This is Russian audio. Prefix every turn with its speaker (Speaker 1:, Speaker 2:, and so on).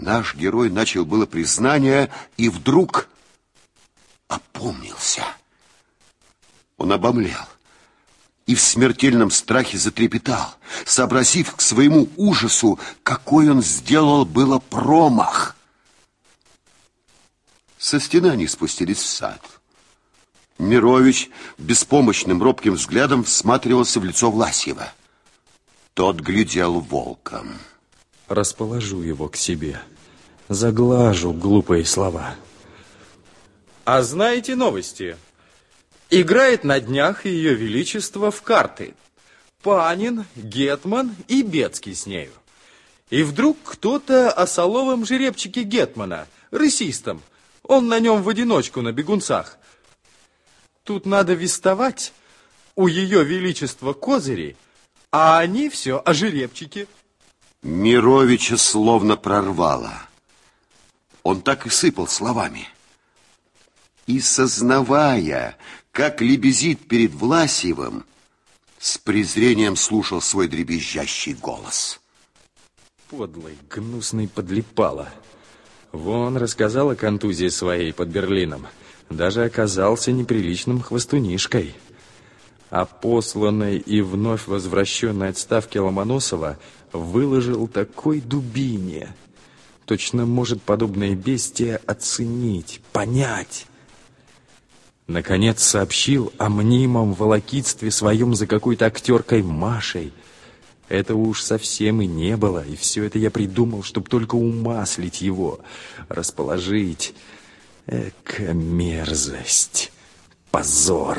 Speaker 1: Наш герой начал было признание и вдруг опомнился. Он обомлел и в смертельном страхе затрепетал, сообразив к своему ужасу, какой он сделал было промах. Со стены они спустились в сад. Мирович беспомощным робким взглядом всматривался в лицо Власьева. Тот глядел волком.
Speaker 2: Расположу его к себе. Заглажу глупые слова. А знаете новости? Играет на днях Ее Величество в карты. Панин, Гетман и Бецкий с нею. И вдруг кто-то о соловом жеребчике Гетмана, рысистом. Он на нем в одиночку на бегунцах. Тут надо вестовать. У Ее Величества козыри, а они все о жеребчике.
Speaker 1: Мировича словно прорвало. Он так и сыпал словами. И сознавая, как лебезит перед Власьевым, с презрением слушал свой дребезжащий голос.
Speaker 2: Подлый, гнусный подлипало. Вон рассказал о контузии своей под Берлином. Даже оказался неприличным хвостунишкой. А посланной и вновь возвращенной отставки Ломоносова выложил такой дубине. Точно может подобное бестие оценить, понять. Наконец сообщил о мнимом волокитстве своем за какой-то актеркой Машей. Этого уж совсем и не было, и все это я придумал, чтобы только умаслить его, расположить. Эка мерзость, позор.